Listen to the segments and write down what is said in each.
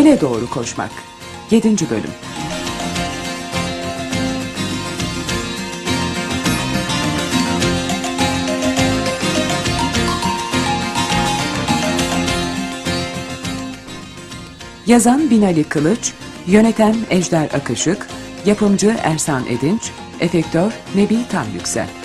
Yele doğru koşmak 7. bölüm Yazan Binali Kılıç, yöneten Ejder Akışık, yapımcı Ersan Edinç, efektör Nebi Tam Yüksel.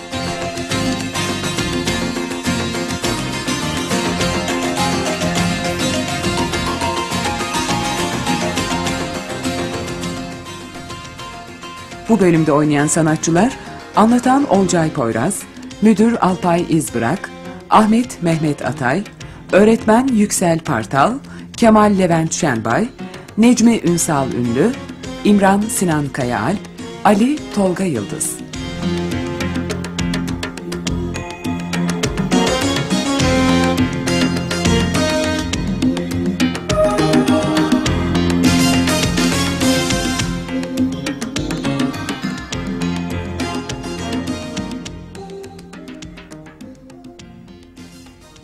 Bu bölümde oynayan sanatçılar Anlatan Olcay Poyraz, Müdür Alpay İzbırak, Ahmet Mehmet Atay, Öğretmen Yüksel Partal, Kemal Levent Şenbay, Necmi Ünsal Ünlü, İmran Sinan Kayaalp, Ali Tolga Yıldız.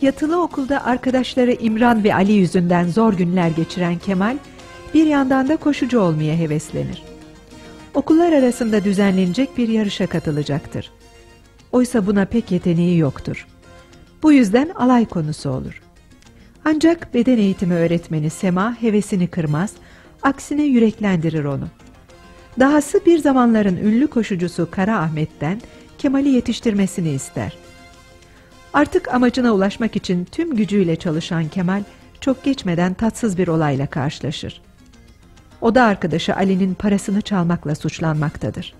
Yatılı okulda arkadaşları İmran ve Ali yüzünden zor günler geçiren Kemal, bir yandan da koşucu olmaya heveslenir. Okullar arasında düzenlenecek bir yarışa katılacaktır. Oysa buna pek yeteneği yoktur. Bu yüzden alay konusu olur. Ancak beden eğitimi öğretmeni Sema hevesini kırmaz, aksine yüreklendirir onu. Dahası bir zamanların ünlü koşucusu Kara Ahmet'ten Kemal'i yetiştirmesini ister. Artık amacına ulaşmak için tüm gücüyle çalışan Kemal çok geçmeden tatsız bir olayla karşılaşır. Oda arkadaşı Ali'nin parasını çalmakla suçlanmaktadır.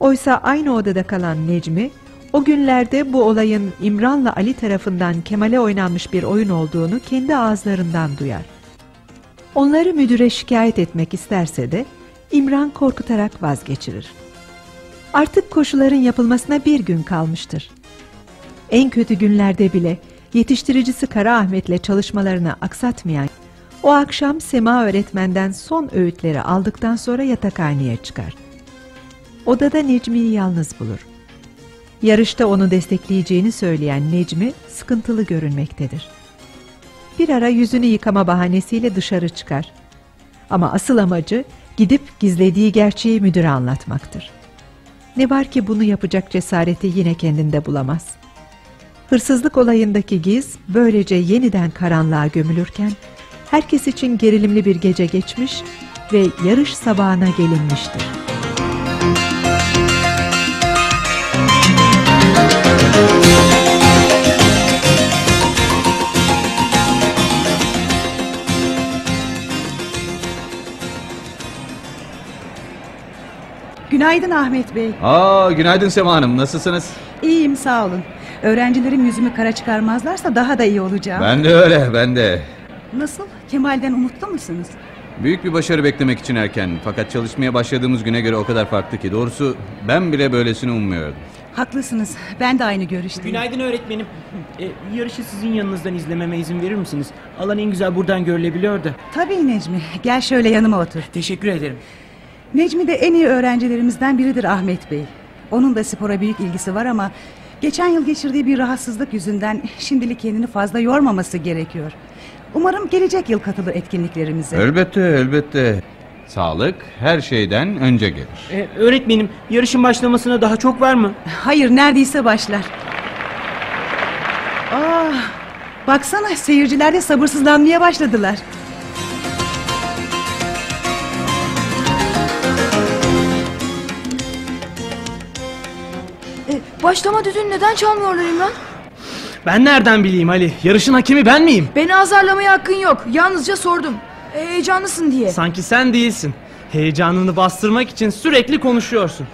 Oysa aynı odada kalan Necmi, o günlerde bu olayın İmran'la Ali tarafından Kemal'e oynanmış bir oyun olduğunu kendi ağızlarından duyar. Onları müdüre şikayet etmek isterse de İmran korkutarak vazgeçirir. Artık koşuların yapılmasına bir gün kalmıştır. En kötü günlerde bile yetiştiricisi Kara Ahmet'le çalışmalarını aksatmayan o akşam Sema öğretmenden son öğütleri aldıktan sonra yatakhaneye çıkar. Odada Necmi'yi yalnız bulur. Yarışta onu destekleyeceğini söyleyen Necmi sıkıntılı görünmektedir. Bir ara yüzünü yıkama bahanesiyle dışarı çıkar. Ama asıl amacı gidip gizlediği gerçeği müdüre anlatmaktır. Ne var ki bunu yapacak cesareti yine kendinde bulamaz. Hırsızlık olayındaki giz böylece yeniden karanlığa gömülürken herkes için gerilimli bir gece geçmiş ve yarış sabahına gelinmiştir. Günaydın Ahmet Bey. Aa, günaydın Sema Hanım. Nasılsınız? İyiyim sağ olun. Öğrencilerim yüzümü kara çıkarmazlarsa daha da iyi olacağım. Ben de öyle, ben de. Nasıl? Kemal'den umutlu musunuz? Büyük bir başarı beklemek için erken. Fakat çalışmaya başladığımız güne göre o kadar farklı ki. Doğrusu ben bile böylesini ummuyordum. Haklısınız. Ben de aynı görüşteyim. Günaydın öğretmenim. E, yarışı sizin yanınızdan izlememe izin verir misiniz? Alan en güzel buradan görülebiliyor da. Tabii Necmi. Gel şöyle yanıma otur. Teşekkür ederim. Necmi de en iyi öğrencilerimizden biridir Ahmet Bey. Onun da spora büyük ilgisi var ama... ...geçen yıl geçirdiği bir rahatsızlık yüzünden... ...şimdilik kendini fazla yormaması gerekiyor. Umarım gelecek yıl katılır etkinliklerimize. Elbette, elbette. Sağlık her şeyden önce gelir. E, öğretmenim yarışın başlamasına daha çok var mı? Hayır neredeyse başlar. Ah, baksana seyirciler de sabırsızlanmaya başladılar. Başlama düdüğünü neden çalmıyorlar İmran? Ben nereden bileyim Ali? Yarışın hakemi ben miyim? Beni azarlamaya hakkın yok. Yalnızca sordum. E, heyecanlısın diye. Sanki sen değilsin. Heyecanını bastırmak için sürekli konuşuyorsun.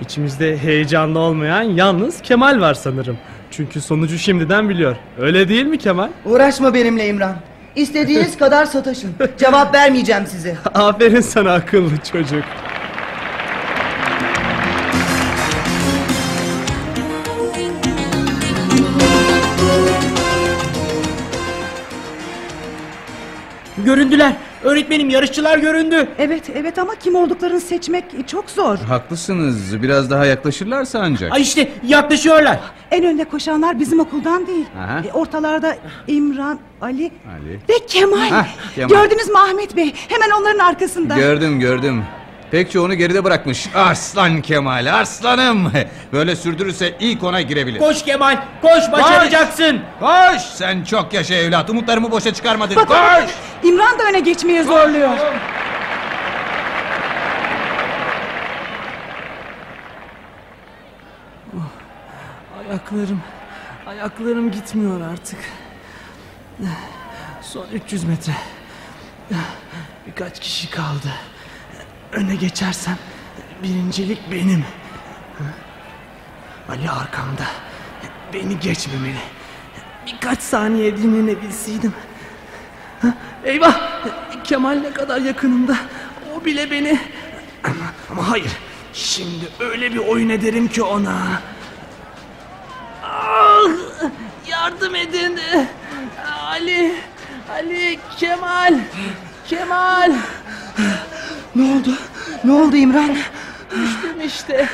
İçimizde heyecanlı olmayan yalnız Kemal var sanırım. Çünkü sonucu şimdiden biliyor. Öyle değil mi Kemal? Uğraşma benimle İmran. İstediğiniz kadar sataşın. Cevap vermeyeceğim size. Aferin sana akıllı çocuk. Göründüler. Öğretmenim yarışçılar göründü. Evet evet ama kim olduklarını seçmek çok zor. Haklısınız. Biraz daha yaklaşırlarsa ancak. Ay işte yaklaşıyorlar. En önde koşanlar bizim okuldan değil. Aha. E, ortalarda İmran, Ali, Ali. ve Kemal. Hah, Kemal. Gördünüz mü Ahmet Bey? Hemen onların arkasında. Gördüm gördüm. Pek çoğunu geride bırakmış. Arslan Kemal, arslanım. Böyle sürdürürse ilk ona girebilir. Koş Kemal. Koş başaracaksın. Koş! Sen çok yaşa evlat. Umutlarımı boşa çıkarmadın. Bakın Koş! İmran da öne geçmeye zorluyor. Ayaklarım, ayaklarım gitmiyor artık. Son 300 metre. Birkaç kişi kaldı. Öne geçersem birincilik benim. Ali arkamda. Beni geçmemeli. Birkaç saniye dinlenebilseydim. Eyvah! Kemal ne kadar yakınımda. O bile beni... Ama, ama hayır. Şimdi öyle bir oyun ederim ki ona. Ah! Yardım edin. Ali, Ali, Kemal, Kemal. Ne oldu? Ne oldu İmran? Düştüm işte.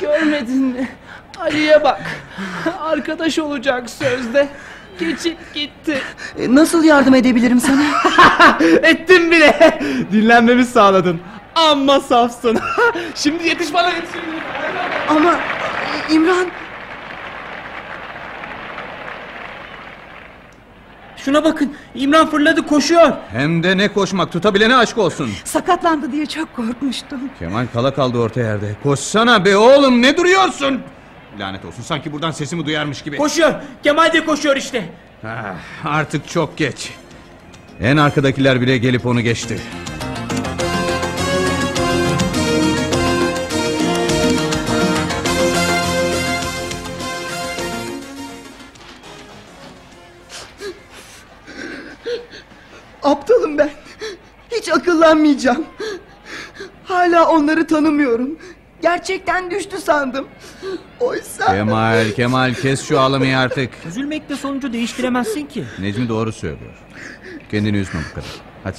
Görmedin mi? Ali'ye bak. Arkadaş olacak sözde. Geçip gitti. E, Nasıl yardım edebilirim sana? Ettim bile. Dinlenmemi sağladın. Amma safsın. Şimdi yetiş bana yetiş. Ama İmran Şuna bakın. İmran fırladı koşuyor. Hem de ne koşmak tutabilene aşk olsun. Sakatlandı diye çok korkmuştum. Kemal kala kaldı orta yerde. Koşsana be oğlum ne duruyorsun? Lanet olsun sanki buradan sesimi duyarmış gibi. Koşuyor. Kemal de koşuyor işte. Ah, artık çok geç. En arkadakiler bile gelip onu geçti. Hiç akıllanmayacağım. Hala onları tanımıyorum. Gerçekten düştü sandım. Oysa... Kemal, Kemal kes şu ağlamayı artık. Üzülmekle sonucu değiştiremezsin ki. Necmi doğru söylüyor. Kendini üzme bu kadar. Hadi.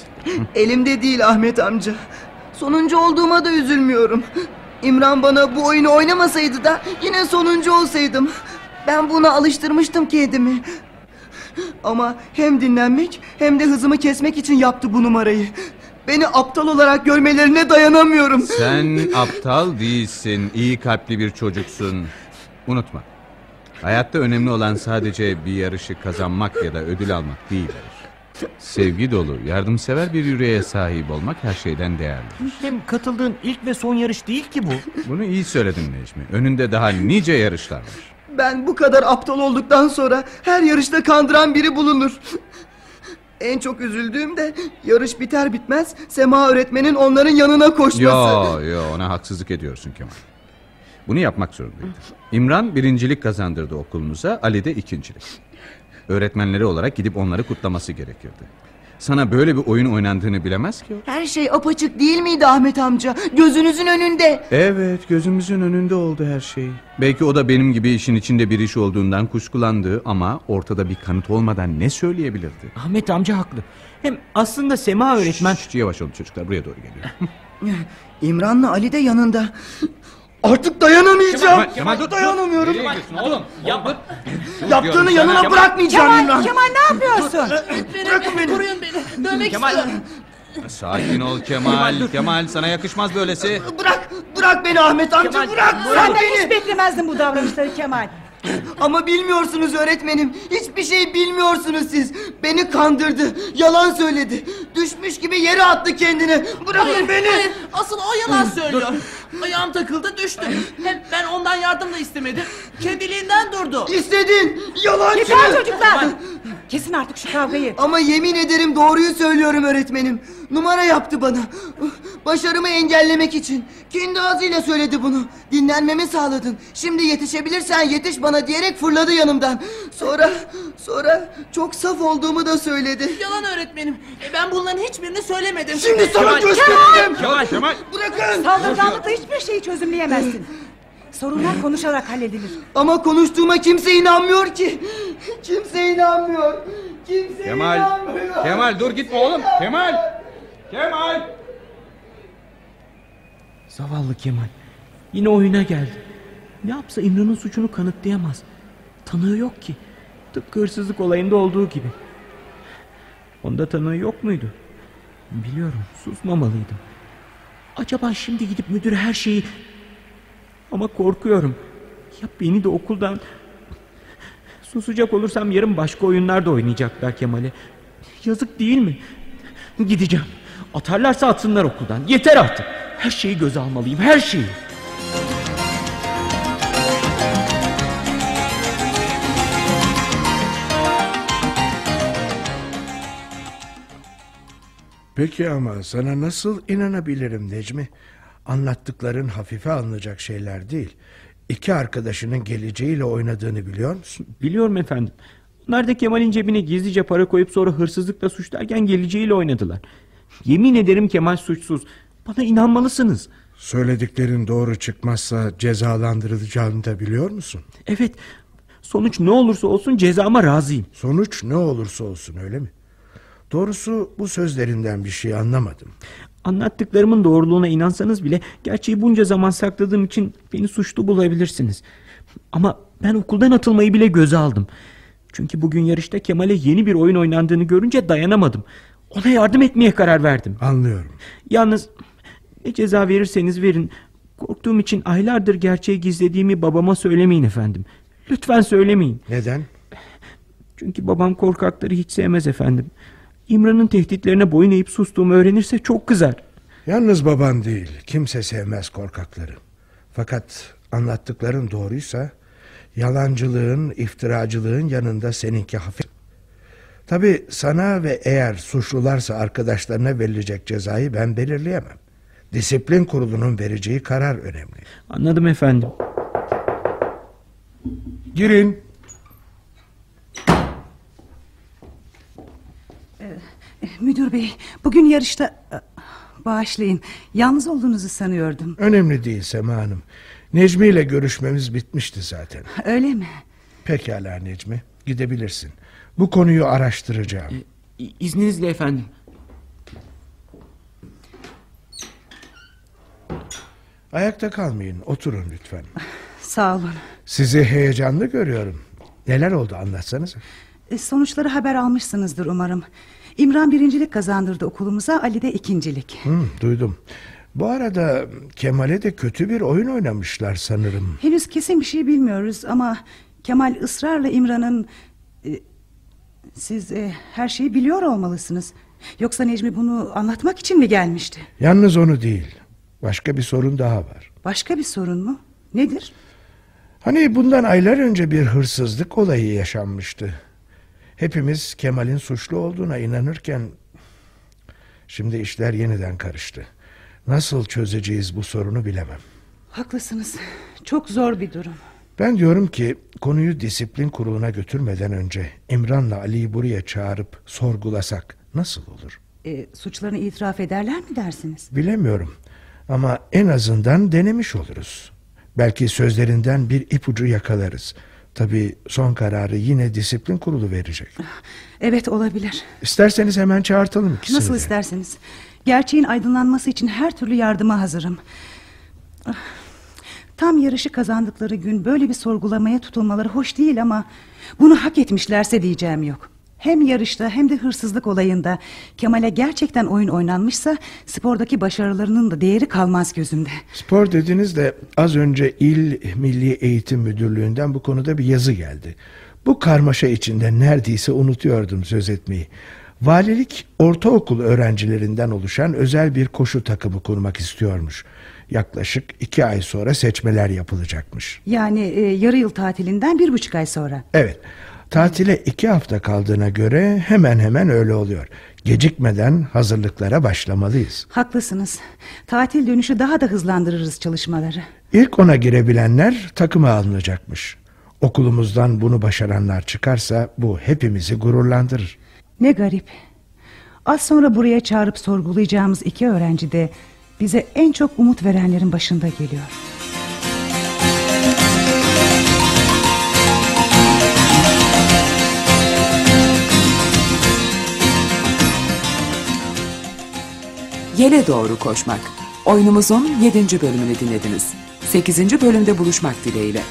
Elimde değil Ahmet amca. Sonuncu olduğuma da üzülmüyorum. İmran bana bu oyunu oynamasaydı da yine sonuncu olsaydım. Ben buna alıştırmıştım kendimi. Ama hem dinlenmek hem de hızımı kesmek için yaptı bu numarayı. Beni aptal olarak görmelerine dayanamıyorum. Sen aptal değilsin. iyi kalpli bir çocuksun. Unutma. Hayatta önemli olan sadece bir yarışı kazanmak ya da ödül almak değildir. Sevgi dolu, yardımsever bir yüreğe sahip olmak her şeyden değerlidir. Hem katıldığın ilk ve son yarış değil ki bu. Bunu iyi söyledin Necmi. Önünde daha nice yarışlar var. Ben bu kadar aptal olduktan sonra her yarışta kandıran biri bulunur. En çok üzüldüğüm de yarış biter bitmez Sema öğretmenin onların yanına koşması. Yo yo ona haksızlık ediyorsun Kemal. Bunu yapmak zorundaydı. İmran birincilik kazandırdı okulumuza, Ali de ikincilik. Öğretmenleri olarak gidip onları kutlaması gerekirdi. Sana böyle bir oyun oynandığını bilemez ki o. Her şey apaçık değil miydi Ahmet amca? Gözünüzün önünde. Evet gözümüzün önünde oldu her şey. Belki o da benim gibi işin içinde bir iş olduğundan kuşkulandı ama ortada bir kanıt olmadan ne söyleyebilirdi? Ahmet amca haklı. Hem aslında Sema öğretmen... Şşt, yavaş olun çocuklar buraya doğru geliyor. İmran'la Ali de yanında. Artık dayanamayacağım. Kemal, Kemal, dur. Dayanamıyorum. Nereye gidiyorsun oğlum? Yapma. Yaptığını yanına sana. bırakmayacağım Kemal, İmran. Kemal ne yapıyorsun? Bırakın beni. Koruyun beni. Dövmek Kemal. istiyorum. Sakin ol Kemal. Kemal sana yakışmaz böylesi. Bırak, bırak beni Ahmet amca Kemal, bırak, bırak Senden beni. hiç beklemezdim bu davranışları Kemal. Ama bilmiyorsunuz öğretmenim. Hiçbir şey bilmiyorsunuz siz. Beni kandırdı. Yalan söyledi. Düşmüş gibi yere attı kendini. Bırakın beni. Hayır, asıl o yalan söylüyor. Ayağım takıldı düştüm. Hem ben ondan yardım da istemedim. Kendiliğinden durdu. İstedin. Yalancı. Yeter çocuklar. Kesin artık şu kavgayı. Ama yemin ederim doğruyu söylüyorum öğretmenim. Numara yaptı bana. Başarımı engellemek için. Kendi ağzıyla söyledi bunu. Dinlenmemi sağladın. Şimdi yetişebilirsen yetiş bana diyerek fırladı yanımdan. Sonra, sonra çok saf olduğumu da söyledi. Yalan öğretmenim. E, ben bunların hiçbirini söylemedim. Şimdi sana göstereceğim. Kemal Kemal. Bırakın. Saldırganlıkla hiçbir şeyi çözümleyemezsin. Sorunlar konuşarak halledilir. Ama konuştuğuma kimse inanmıyor ki. Kimse inanmıyor. Kimse Kemal. inanmıyor. Kemal dur gitme oğlum. Kemal. Kemal. Zavallı Kemal. Yine oyuna geldi. Ne yapsa İmran'ın suçunu kanıtlayamaz. Tanığı yok ki. Tıpkı hırsızlık olayında olduğu gibi. Onda tanığı yok muydu? Biliyorum susmamalıydım. Acaba şimdi gidip müdüre her şeyi... Ama korkuyorum. Ya beni de okuldan... Susacak olursam yarın başka oyunlarda oynayacaklar Kemal'e. Yazık değil mi? Gideceğim. Atarlarsa atsınlar okuldan. Yeter artık. Her şeyi göze almalıyım. Her şeyi. Peki ama sana nasıl inanabilirim Necmi? Anlattıkların hafife alınacak şeyler değil. İki arkadaşının geleceğiyle oynadığını biliyor musun? Biliyorum efendim. Onlar da Kemal'in cebine gizlice para koyup sonra hırsızlıkla suçlarken geleceğiyle oynadılar. Yemin ederim Kemal suçsuz. Bana inanmalısınız. Söylediklerin doğru çıkmazsa cezalandırılacağını da biliyor musun? Evet. Sonuç ne olursa olsun cezama razıyım. Sonuç ne olursa olsun öyle mi? Doğrusu bu sözlerinden bir şey anlamadım. Anlattıklarımın doğruluğuna inansanız bile gerçeği bunca zaman sakladığım için beni suçlu bulabilirsiniz. Ama ben okuldan atılmayı bile göze aldım. Çünkü bugün yarışta Kemal'e yeni bir oyun oynandığını görünce dayanamadım. Ona yardım etmeye karar verdim. Anlıyorum. Yalnız ne ceza verirseniz verin. Korktuğum için aylardır gerçeği gizlediğimi babama söylemeyin efendim. Lütfen söylemeyin. Neden? Çünkü babam korkakları hiç sevmez efendim. İmran'ın tehditlerine boyun eğip sustuğumu öğrenirse çok kızar. Yalnız baban değil. Kimse sevmez korkakları. Fakat anlattıkların doğruysa yalancılığın, iftiracılığın yanında seninki hafif. Tabi sana ve eğer suçlularsa arkadaşlarına verilecek cezayı ben belirleyemem. Disiplin kurulunun vereceği karar önemli. Anladım efendim. Girin. Müdür bey bugün yarışta... Bağışlayın yalnız olduğunuzu sanıyordum. Önemli değil Sema Hanım. Necmi ile görüşmemiz bitmişti zaten. Öyle mi? Pekala Necmi gidebilirsin. Bu konuyu araştıracağım. İ- İzninizle efendim. Ayakta kalmayın oturun lütfen. Sağ olun. Sizi heyecanlı görüyorum. Neler oldu anlatsanız. E, Sonuçları haber almışsınızdır umarım. İmran birincilik kazandırdı okulumuza Ali de ikincilik. Hı, duydum. Bu arada Kemal'e de kötü bir oyun oynamışlar sanırım. Henüz kesin bir şey bilmiyoruz ama Kemal ısrarla İmran'ın... e, siz e, her şeyi biliyor olmalısınız. Yoksa Necmi bunu anlatmak için mi gelmişti? Yalnız onu değil. Başka bir sorun daha var. Başka bir sorun mu? Nedir? Hani bundan aylar önce bir hırsızlık olayı yaşanmıştı. Hepimiz Kemal'in suçlu olduğuna inanırken... Şimdi işler yeniden karıştı. Nasıl çözeceğiz bu sorunu bilemem. Haklısınız. Çok zor bir durum. Ben diyorum ki konuyu disiplin kuruluna götürmeden önce İmran'la Ali'yi buraya çağırıp sorgulasak nasıl olur? E, suçlarını itiraf ederler mi dersiniz? Bilemiyorum ama en azından denemiş oluruz. Belki sözlerinden bir ipucu yakalarız. Tabii son kararı yine disiplin kurulu verecek. Evet olabilir. İsterseniz hemen çağırtalım ikisini Nasıl de. isterseniz. Gerçeğin aydınlanması için her türlü yardıma hazırım. Ah, Tam yarışı kazandıkları gün böyle bir sorgulamaya tutulmaları hoş değil ama... ...bunu hak etmişlerse diyeceğim yok. Hem yarışta hem de hırsızlık olayında... ...Kemal'e gerçekten oyun oynanmışsa... ...spordaki başarılarının da değeri kalmaz gözümde. Spor dediniz de az önce İl Milli Eğitim Müdürlüğü'nden bu konuda bir yazı geldi. Bu karmaşa içinde neredeyse unutuyordum söz etmeyi. Valilik ortaokul öğrencilerinden oluşan özel bir koşu takımı kurmak istiyormuş. Yaklaşık iki ay sonra seçmeler yapılacakmış. Yani e, yarı yıl tatilinden bir buçuk ay sonra. Evet Tatile iki hafta kaldığına göre hemen hemen öyle oluyor. Gecikmeden hazırlıklara başlamalıyız. Haklısınız. Tatil dönüşü daha da hızlandırırız çalışmaları. İlk ona girebilenler takıma alınacakmış. Okulumuzdan bunu başaranlar çıkarsa bu hepimizi gururlandırır. Ne garip. Az sonra buraya çağırıp sorgulayacağımız iki öğrenci de bize en çok umut verenlerin başında geliyor. Yele doğru koşmak. Oyunumuzun 7. bölümünü dinlediniz. 8. bölümde buluşmak dileğiyle.